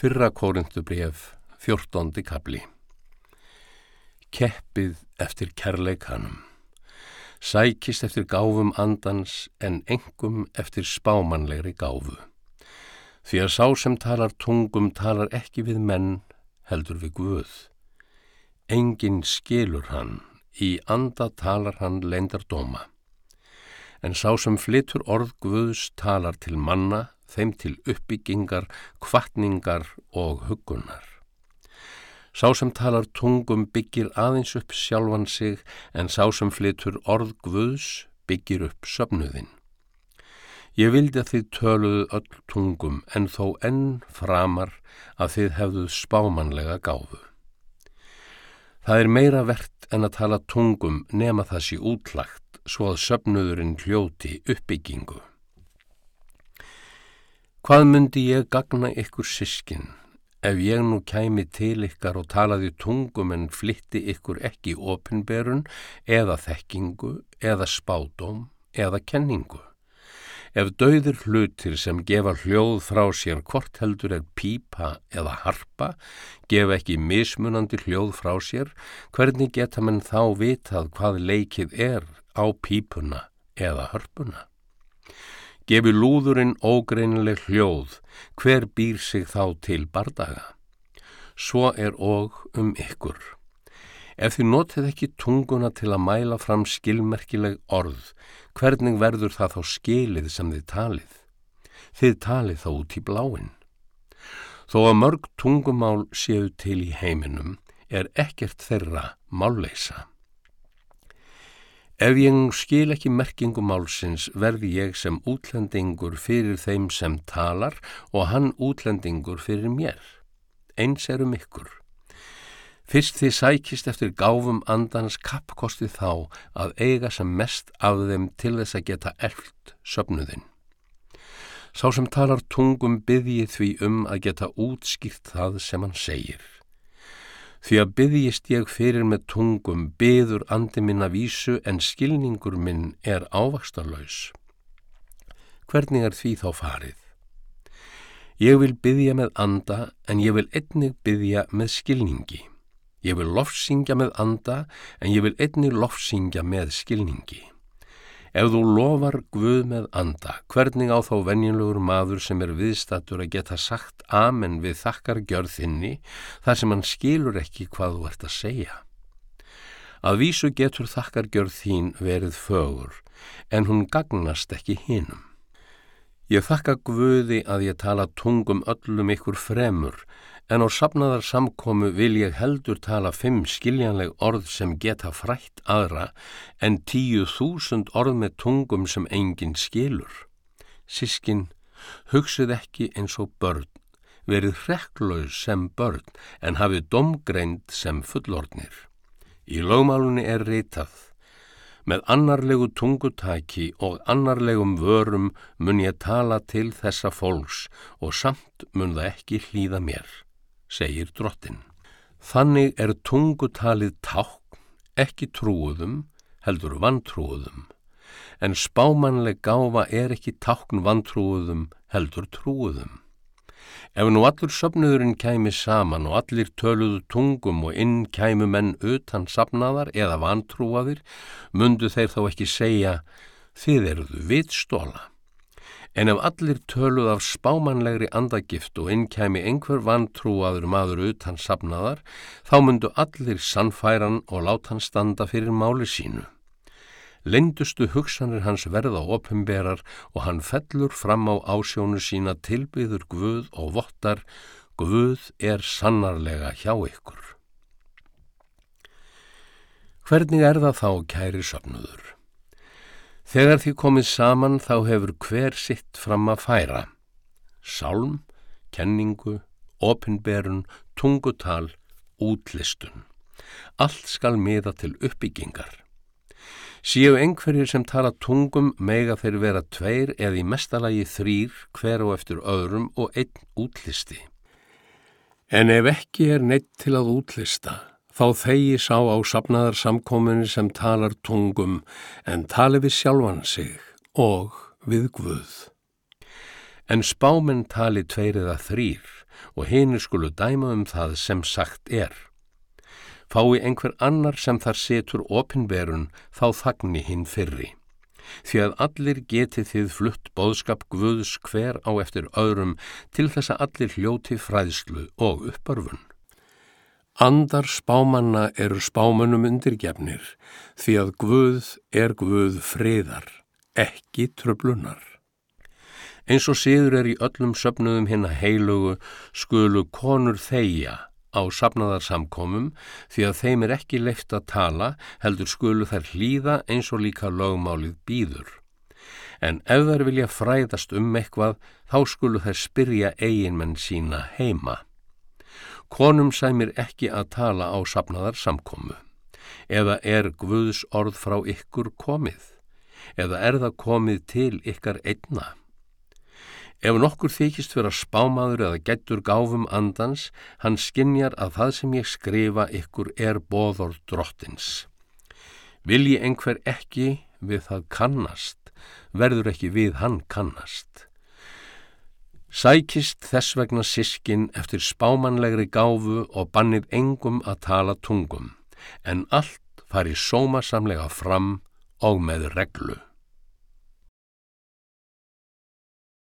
Fyrra kórundubref, fjórtóndi kabli. Keppið eftir kærleikanum. Sækist eftir gáfum andans en engum eftir spámanlegri gáfu. Því að sá sem talar tungum talar ekki við menn, heldur við Guð. Engin skilur hann, í anda talar hann leindar dóma. En sá sem flytur orð Guðs talar til manna, þeim til uppbyggingar, kvartningar og hugunar. Sá sem talar tungum byggir aðeins upp sjálfan sig en sá sem flytur orð Guðs byggir upp söfnuðin. Ég vildi að þið töluðu öll tungum en þó enn framar að þið hefðuð spámanlega gáfu. Það er meira verðt en að tala tungum nema það sé útlagt svo að söfnuðurinn hljóti uppbyggingu. Hvað myndi ég gagna ykkur sískin ef ég nú kæmi til ykkar og talaði tungum en flytti ykkur ekki opinberun eða þekkingu eða spádóm eða kenningu? Ef dauðir hlutir sem gefa hljóð frá sér hvort heldur er pípa eða harpa, gefa ekki mismunandi hljóð frá sér, hvernig geta mann þá vitað hvað leikið er á pípuna eða harpuna? Gefi lúðurinn ógreinileg hljóð, hver býr sig þá til bardaga? Svo er og um ykkur. Ef þið notið ekki tunguna til að mæla fram skilmerkileg orð, hvernig verður það þá skilið sem þið talið? Þið talið þá út í bláin. Þó að mörg tungumál séu til í heiminum er ekkert þeirra málleysa. Ef ég skil ekki merkingu málsins verði ég sem útlendingur fyrir þeim sem talar og hann útlendingur fyrir mér. Eins er um ykkur. Fyrst þið sækist eftir gáfum andans kappkosti þá að eiga sem mest af þeim til þess að geta eld söpnuðin. Sá sem talar tungum byggji því um að geta útskýrt það sem hann segir. Því að byggjist ég fyrir með tungum byður andi minna vísu en skilningur minn er ávakstarlaus. Hvernig er því þá farið? Ég vil byggja með anda en ég vil einnig byggja með skilningi. Ég vil lofsingja með anda en ég vil einnig lofsingja með skilningi. Ef þú lofar Guð með anda, hvernig á þá venjulegur maður sem er viðstatur að geta sagt amen við þakkar gjörðinni þar sem hann skilur ekki hvað þú ert að segja? Að vísu getur þakkar gjörð þín verið fögur, en hún gagnast ekki hinnum. Ég þakka Guði að ég tala tungum öllum ykkur fremur, en á sapnaðar samkomu vil ég heldur tala fimm skiljanleg orð sem geta frætt aðra en tíu þúsund orð með tungum sem enginn skilur. Sískin, hugsið ekki eins og börn, verið hrekklaus sem börn en hafið domgreind sem fullordnir. Í lögmálunni er reytað. Með annarlegu tungutæki og annarlegum vörum mun ég tala til þessa fólks og samt mun það ekki hlýða mér segir drottin. Þannig er tungutalið tákn ekki trúuðum, heldur vantrúuðum, en spámanleg gáfa er ekki tákn vantrúuðum, heldur trúuðum. Ef nú allur söfnuðurinn kæmi saman og allir töluðu tungum og inn kæmu menn utan safnaðar eða vantrúaðir, mundu þeir þá ekki segja, þið eruðu vitstóla. En ef allir töluð af spámanlegri andagift og innkæmi einhver vantrúaður maður utan sapnaðar, þá myndu allir sannfæran og láta hann standa fyrir máli sínu. Lindustu hugsanir hans verða opimberar og hann fellur fram á ásjónu sína tilbyður Guð og vottar, Guð er sannarlega hjá ykkur. Hvernig er það þá, kæri sapnuður? Þegar því komið saman þá hefur hver sitt fram að færa. Sálm, kenningu, opinberun, tungutal, útlistun. Allt skal miða til uppbyggingar. Síu einhverjir sem tala tungum mega þeir vera tveir eða í mestalagi þrýr hver og eftir öðrum og einn útlisti. En ef ekki er neitt til að útlista, Þá þegi sá á sapnaðar samkominni sem talar tungum en tali við sjálfan sig og við Guð. En spáminn tali tveir eða þrýr og hinnir skulu dæma um það sem sagt er. Fái einhver annar sem þar setur opinberun þá þagni hinn fyrri. Því að allir geti þið flutt bóðskap guðs hver á eftir öðrum til þess að allir hljóti fræðslu og uppörfun. Andar spámanna eru spámanum undirgefnir því að guð er guð friðar, ekki tröflunar. Eins og síður er í öllum söpnuðum hinn að heilugu skulu konur þeia á sapnaðarsamkomum því að þeim er ekki leift að tala heldur skulu þær hlýða eins og líka lögmálið býður. En ef þær vilja fræðast um eitthvað þá skulu þær spyrja eiginmenn sína heima. Konum sæmir ekki að tala á sapnaðarsamkomu. Eða er Guðs orð frá ykkur komið? Eða er það komið til ykkar einna? Ef nokkur þykist vera spámaður eða gettur gáfum andans, hann skinjar að það sem ég skrifa ykkur er bóðor drottins. Vilji einhver ekki við það kannast, verður ekki við hann kannast. Sækist þess vegna sískin eftir spámanlegri gáfu og bannið engum að tala tungum, en allt fari sómasamlega fram og með reglu.